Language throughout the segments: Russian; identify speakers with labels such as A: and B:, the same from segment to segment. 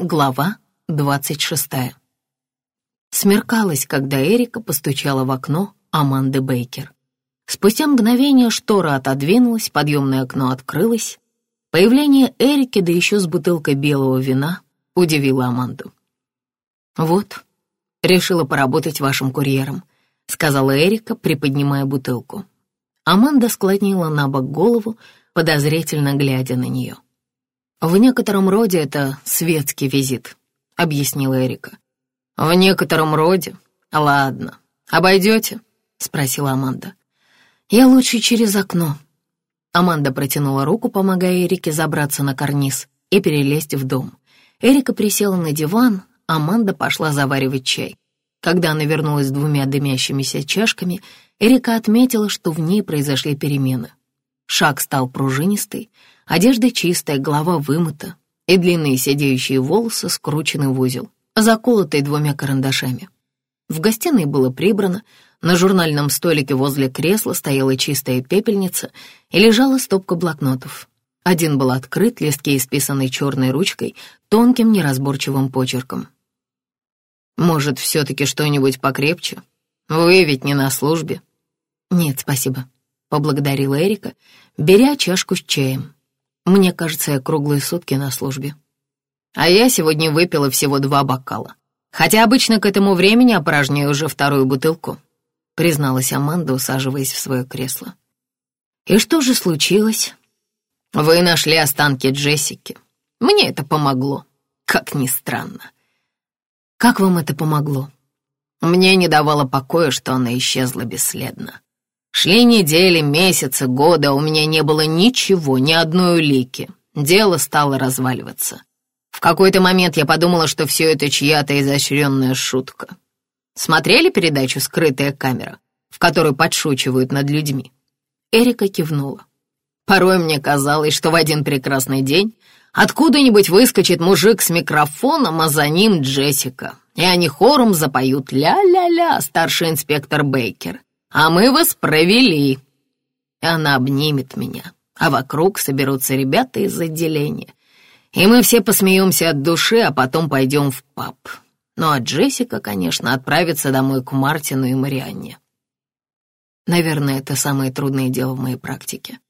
A: Глава двадцать шестая. Смеркалось, когда Эрика постучала в окно Аманды Бейкер. Спустя мгновение штора отодвинулась, подъемное окно открылось. Появление Эрики, да еще с бутылкой белого вина, удивило Аманду. «Вот, решила поработать вашим курьером», — сказала Эрика, приподнимая бутылку. Аманда склонила на бок голову, подозрительно глядя на нее. «В некотором роде это светский визит», — объяснила Эрика. «В некотором роде? Ладно. Обойдете?» — спросила Аманда. «Я лучше через окно». Аманда протянула руку, помогая Эрике забраться на карниз и перелезть в дом. Эрика присела на диван, Аманда пошла заваривать чай. Когда она вернулась с двумя дымящимися чашками, Эрика отметила, что в ней произошли перемены. Шаг стал пружинистый, Одежда чистая, голова вымыта, и длинные сидеющие волосы скручены в узел, заколотые двумя карандашами. В гостиной было прибрано, на журнальном столике возле кресла стояла чистая пепельница и лежала стопка блокнотов. Один был открыт, листки исписанной черной ручкой, тонким неразборчивым почерком. «Может, все-таки что-нибудь покрепче? Вы ведь не на службе?» «Нет, спасибо», — поблагодарила Эрика, беря чашку с чаем. Мне кажется, я круглые сутки на службе. А я сегодня выпила всего два бокала. Хотя обычно к этому времени опорожняю уже вторую бутылку, призналась Аманда, усаживаясь в свое кресло. И что же случилось? Вы нашли останки Джессики. Мне это помогло, как ни странно. Как вам это помогло? Мне не давало покоя, что она исчезла бесследно. Шли недели, месяцы, годы, а у меня не было ничего, ни одной улики. Дело стало разваливаться. В какой-то момент я подумала, что все это чья-то изощренная шутка. Смотрели передачу «Скрытая камера», в которой подшучивают над людьми? Эрика кивнула. Порой мне казалось, что в один прекрасный день откуда-нибудь выскочит мужик с микрофоном, а за ним Джессика, и они хором запоют «Ля-ля-ля, старший инспектор Бейкер», а мы вас провели. Она обнимет меня, а вокруг соберутся ребята из отделения. И мы все посмеемся от души, а потом пойдем в паб. Ну а Джессика, конечно, отправится домой к Мартину и Марианне. Наверное, это самое трудное дело в моей практике.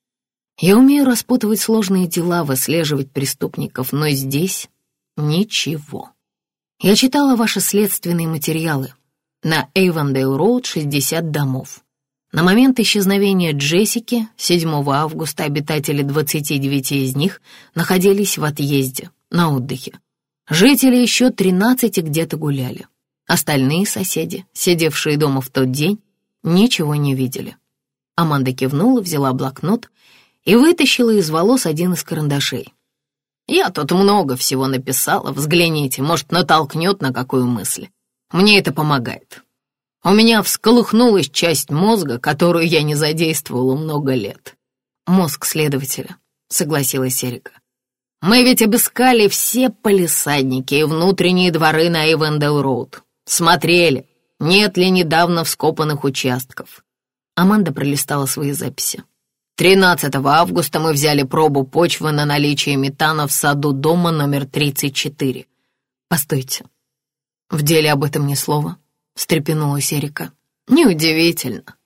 A: Я умею распутывать сложные дела, выслеживать преступников, но здесь ничего. Я читала ваши следственные материалы. На Эйвандейл-Роуд 60 домов. На момент исчезновения Джессики, 7 августа, обитатели 29 из них находились в отъезде, на отдыхе. Жители еще 13 где-то гуляли. Остальные соседи, сидевшие дома в тот день, ничего не видели. Аманда кивнула, взяла блокнот и вытащила из волос один из карандашей. «Я тут много всего написала, взгляните, может, натолкнет на какую мысль. Мне это помогает. У меня всколыхнулась часть мозга, которую я не задействовала много лет. Мозг следователя, согласилась Эрика. Мы ведь обыскали все полисадники и внутренние дворы на Эйвендел-Роуд. Смотрели, нет ли недавно вскопанных участков. Аманда пролистала свои записи. 13 августа мы взяли пробу почвы на наличие метана в саду дома номер 34. Постойте, «В деле об этом ни слова», — встрепенулась Эрика. «Неудивительно.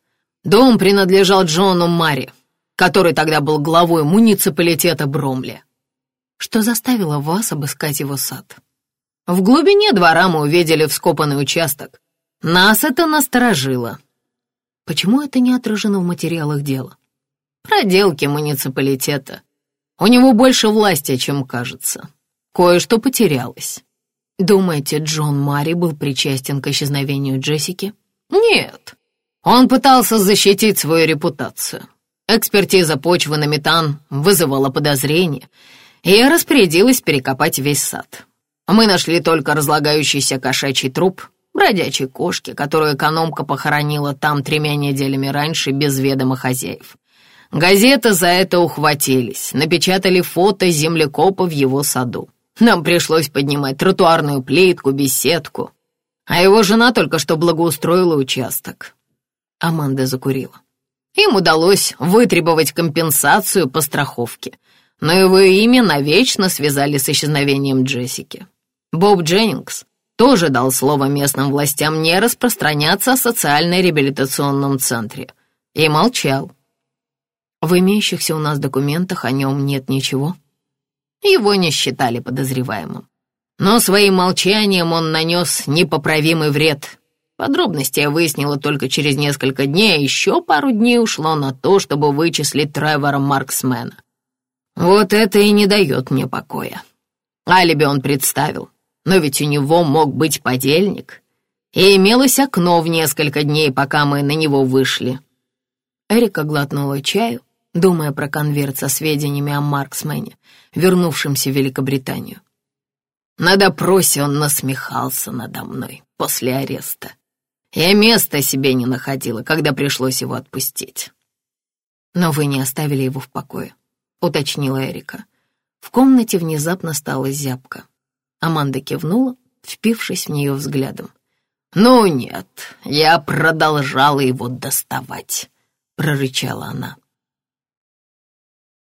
A: Дом принадлежал Джону Мари, который тогда был главой муниципалитета Бромли. Что заставило вас обыскать его сад? В глубине двора мы увидели вскопанный участок. Нас это насторожило. Почему это не отражено в материалах дела? Проделки муниципалитета. У него больше власти, чем кажется. Кое-что потерялось. Думаете, Джон Мари был причастен к исчезновению Джессики? Нет. Он пытался защитить свою репутацию. Экспертиза почвы на метан вызывала подозрения, и я распорядилась перекопать весь сад. Мы нашли только разлагающийся кошачий труп, бродячей кошки, которую экономка похоронила там тремя неделями раньше без ведома хозяев. Газеты за это ухватились, напечатали фото землекопа в его саду. Нам пришлось поднимать тротуарную плитку, беседку, а его жена только что благоустроила участок. Аманда закурила. Им удалось вытребовать компенсацию по страховке, но его имя навечно связали с исчезновением Джессики. Боб Дженнингс тоже дал слово местным властям не распространяться о социально-реабилитационном центре. И молчал. В имеющихся у нас документах о нем нет ничего. Его не считали подозреваемым. Но своим молчанием он нанес непоправимый вред. Подробности я выяснила только через несколько дней, а еще пару дней ушло на то, чтобы вычислить Тревора Марксмена. Вот это и не дает мне покоя. Алиби он представил, но ведь у него мог быть подельник. И имелось окно в несколько дней, пока мы на него вышли. Эрика глотнула чаю, думая про конверт со сведениями о Марксмене, вернувшемся в Великобританию. На допросе он насмехался надо мной после ареста. Я места себе не находила, когда пришлось его отпустить. Но вы не оставили его в покое, уточнила Эрика. В комнате внезапно стала зябко. Аманда кивнула, впившись в нее взглядом. «Ну нет, я продолжала его доставать», — прорычала она.